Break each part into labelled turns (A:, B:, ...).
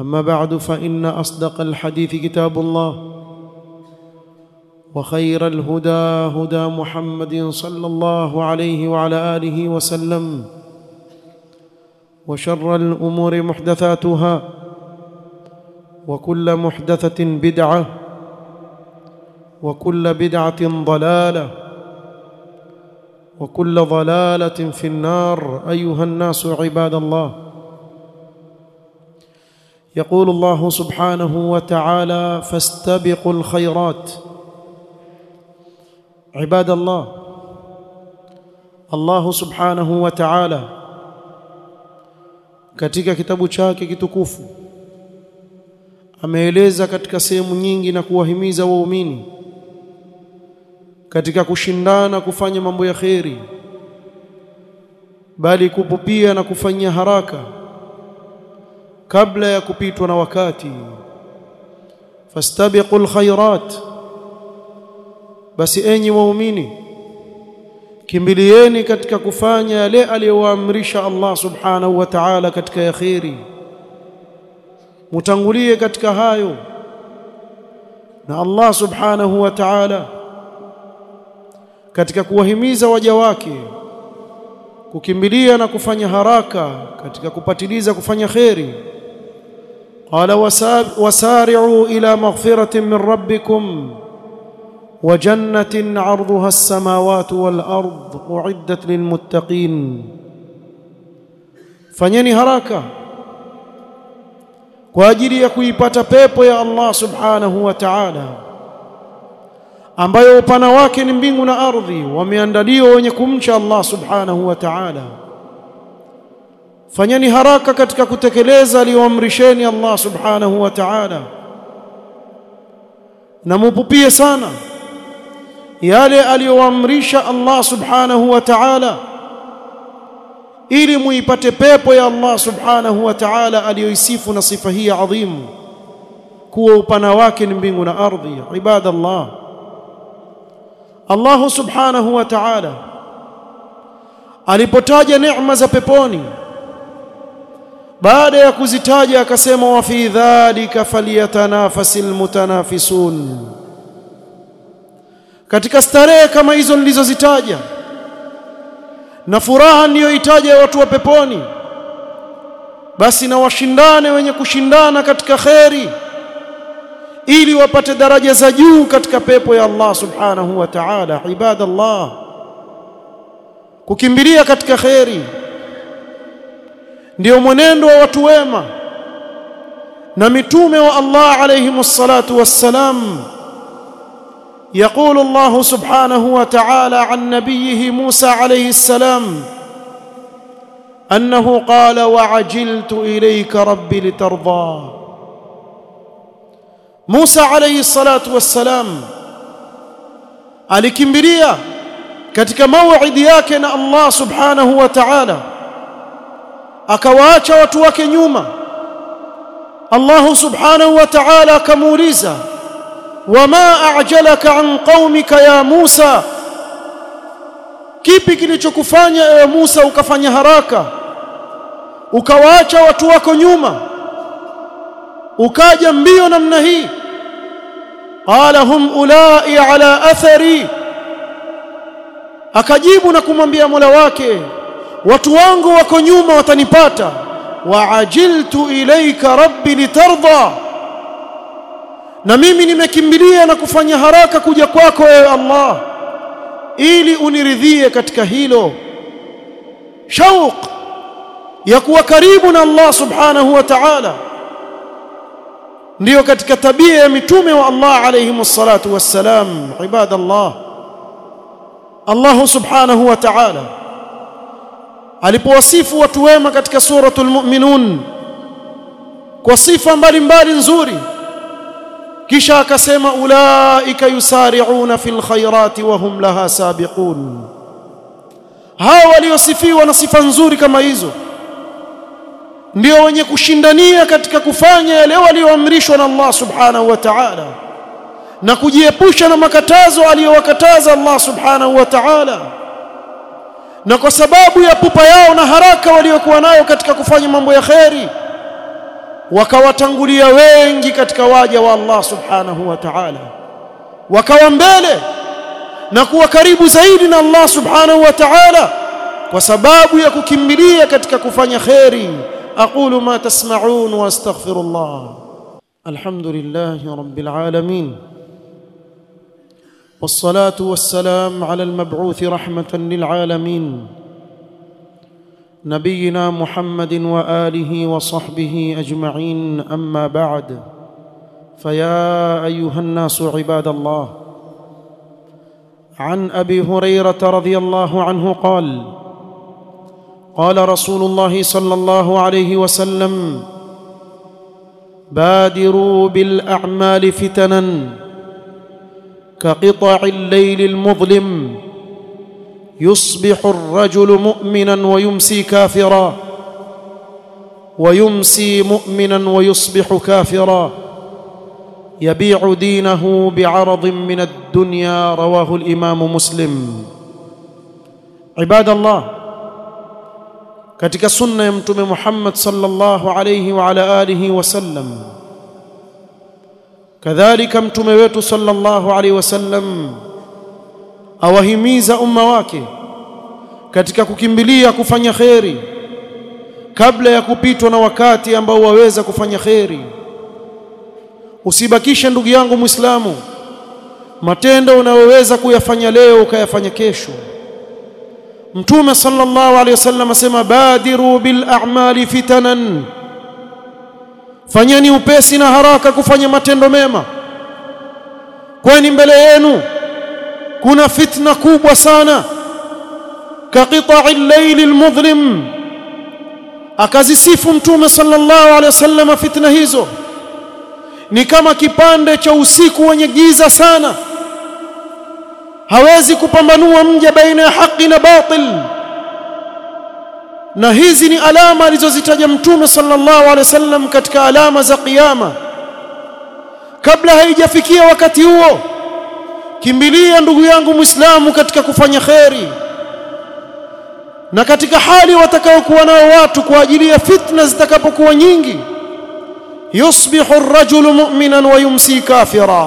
A: أما بعد فإن أصدق الحديث كتاب الله وخير الهدى هدى محمد صلى الله عليه وعلى آله وسلم وشر الأمور محدثاتها وكل محدثة بدعة وكل بدعة ضلالة وكل ضلالة في النار أيها الناس عباد الله يقول الله سبحانه وتعالى فاستبقوا الخيرات عباد الله الله سبحanahu wa ta'ala katika kitabu chake kitukufu ameeleza katika sehemu nyingi na kuwahimiza waumini katika kushindana kufanya mambo ya kheri bali kupupia na kufanyia haraka kabla ya kupitwa na wakati. Fastabiqul khairat basi enyi waumini kimbilieni katika kufanya yale aliyowaamrisha Allah subhanahu wa ta'ala katika ya kheri. Mutangulie katika hayo na Allah subhanahu wa ta'ala katika kuwahimiza waja wake kukimbilia na kufanya haraka katika kupatiliza kufanya kheri قال وسارعوا إلى مغفرة من ربكم وجنة عرضها السماوات والأرض أعدت للمتقين. فنيني هراكا واجري اكوي باتا بيبو يا الله سبحانه وتعالى. ambayo upana wake ni mbingu na ardhi wameandaliwa wenye kumcha Allah fanyeni haraka katika kutekeleza aliyoamrisheni Allah subhanahu wa ta'ala. Na mupupie sana yale aliyoamrisha Allah subhanahu wa ta'ala ili muipate pepo ya Allah subhanahu wa ta'ala aliyoisifu na sifa hii adhimu kuwa upana wake ni mbingu na ardhi ibadallah. Allah subhanahu wa ta'ala alipotaja neema za peponi baada ya kuzitaja akasema wa fi dhalika falyatanafasil mutanafisun. Katika starehe kama hizo nilizozitaja na furaha niliyoitaja ya watu wa peponi basi na washindane wenye kushindana katika kheri ili wapate daraja za juu katika pepo ya Allah subhanahu wa ta'ala ibadallah. Kukimbilia katika kheri ndio mwenendo wa watu wema na mitume wa Allah alayhi salatu wassalam يقول الله سبحانه وتعالى عن نبيه موسى عليه السلام انه قال وعجلت اليك ربي لترضى Musa alayhi salatu wassalam alikimbilia katika mauidi yake na Allah subhanahu wa ta'ala akawaacha watu wake nyuma. Allah subhanahu wa ta'ala akamuuliza wama a'jalaka an qaumika ya Musa? Kipi kilichokufanya ewe Musa ukafanya haraka? Ukawaacha watu wako nyuma? Ukaja mbio namna hii? Qala hum ulai ala athari. Akajibu na kumwambia Mola wake watu wangu wako nyuma watanipata. Waajiltu ilaika rabbi litarda na mimi nimekimbilia na kufanya haraka kuja kwako ewe Allah ili uniridhie katika hilo. Shauq ya kuwa karibu na Allah subhanahu wa ta'ala ndiyo katika tabia ya mitume wa Allah alayhim salatu wassalam ibadallah. Allah subhanahu wa ta'ala alipowasifu watu wema katika suratul mu'minun kwa sifa mbalimbali nzuri. Kisha akasema ulaika yusari'una fil khairati wa hum laha sabiqun. Hao waliosifiwa na sifa nzuri kama hizo ndio wenye kushindania katika kufanya yale walioamrishwa na Allah subhanahu wa ta'ala na kujiepusha na makatazo aliyowakataza Allah subhanahu wa ta'ala na kwa sababu ya pupa yao na haraka waliokuwa nayo katika kufanya mambo ya kheri wakawatangulia wengi katika waja wa Allah subhanahu wa ta'ala. Wakawa mbele na kuwa karibu zaidi na Allah subhanahu wa ta'ala kwa sababu ya kukimbilia katika kufanya kheri. Aqulu ma tasma'un wa astaghfirullah. Alhamdulillahi rabbil alamin والصلاة والسلام على المبعوث رحمة للعالمين. نبينا محمد وآله وصحبه أجمعين أما بعد. فيا أيها الناس عباد الله عن أبي هريرة رضي الله عنه قال قال رسول الله صلى الله عليه وسلم بادروا بالأعمال فتنا. كقطع الليل المظلم يصبح الرجل مؤمنا ويمسي كافرا ويمسي مؤمنا ويصبح كافرا. يبيع دينه بعرض من الدنيا رواه الإمام مسلم. عباد الله katika sunna ya mtume Muhammad sallallahu alayhi wa ala alihi kadhalika mtume wetu sallallahu alaihi wasallam awahimiza umma wake katika kukimbilia kufanya kheri kabla ya kupitwa na wakati ambao waweza kufanya kheri. Usibakishe ndugu yangu muislamu matendo unayoweza kuyafanya leo ukayafanya kesho. Mtume sallallahu alaihi wasallam asema badiru bil a'mali fitanan fanyeni upesi na haraka kufanya matendo mema. Kwani mbele yenu. Kuna fitna kubwa sana. Kaqita'i al-layl al-mudhlim. Akazisifu mtume sallallahu alaihi wasallam fitna hizo. Ni kama kipande cha usiku wenye giza sana. Hawezi kupambanua mja baina ya haki na batil na hizi ni alama alizozitaja mtume sallallahu alaihi wasallam katika alama za kiyama. Kabla haijafikia wakati huo kimbilia ndugu yangu muislamu katika kufanya kheri. Na katika hali watakaokuwa nao watu kwa ajili ya fitna zitakapokuwa nyingi yusbihu ar-rajulu mu'minan wa yumsi kafira.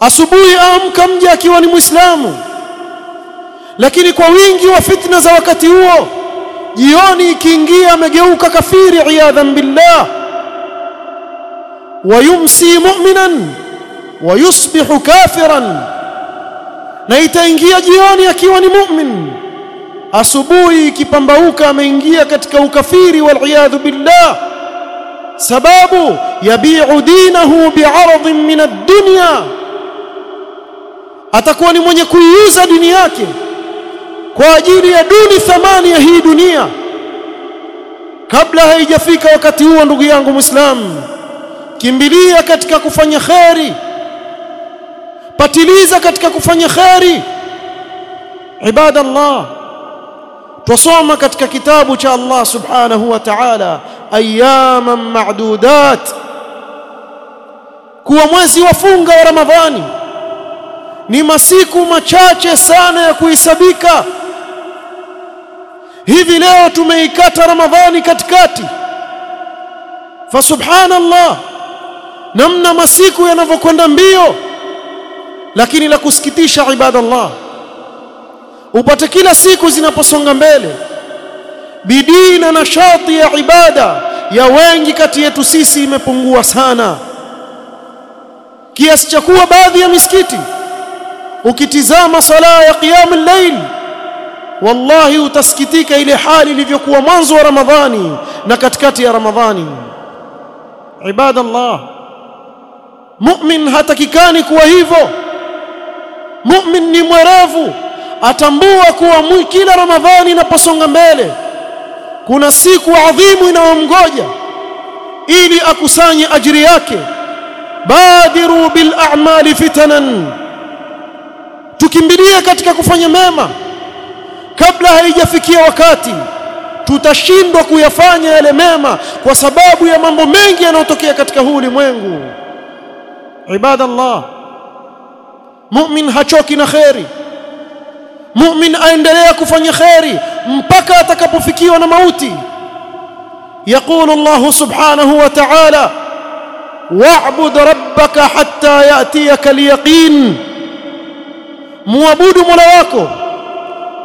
A: Asubuhi aamka mja akiwa ni muislamu lakini kwa wingi wa fitna za wakati huo jioni ikiingia amegeuka kafiri iyadhan billah. Wa yumsi mu'minan wa yusbihu kafiran. Na itaingia jioni akiwa ni mu'min. Asubuhi ikipambauka ameingia katika ukafiri wal iyadhu billah. Sababu yabi'u dinahu bi'aradhin min ad-dunya atakuwa ni mwenye kuiuza dini yake kwa ajili ya duni thamani ya hii dunia. Kabla haijafika wakati huo ndugu yangu muislamu kimbilia katika kufanya kheri. Patiliza katika kufanya kheri. Ibadallah tusoma katika kitabu cha Allah subhanahu wa ta'ala ayaman ma'dudat. Kuwa mwezi wa funga wa Ramadhani. Ni masiku machache sana ya kuhesabika hivi leo tumeikata Ramadhani katikati. Fa subhanallah namna masiku yanavyokwenda mbio. Lakini la kusikitisha ibadallah upate kila siku zinaposonga mbele. Bidii na nashati ya ibada ya wengi kati yetu sisi imepungua sana. Kiasi cha kuwa baadhi ya misikiti ukitizama sala ya qiyamul layl wallahi utasikitika ile hali ilivyokuwa mwanzo wa ramadhani na katikati ya ramadhani. Ibadallah mu'min hatakikani kuwa hivyo. Mu'min ni mwerevu atambua kuwa kila ramadhani inaposonga mbele kuna siku adhimu inayomgoja ili akusanye ajiri yake. Badiru bil a'mali fitanan tukimbilie katika kufanya mema kabla haijafikia wakati tutashindwa kuyafanya yale mema kwa sababu ya mambo mengi yanayotokea katika huu ulimwengu. Ibadallah mu'min hachoki na kheri. Mu'min aendelea kufanya kheri mpaka atakapofikiwa na mauti. Yaqulu Allah subhanahu wa ta'ala wa'bud rabbaka hatta ya'tiyaka al-yaqin. Muabudu mola wako.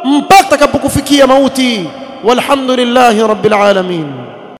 A: Mpaka atakapokufikia mauti walhamdulillahi rabbil alamin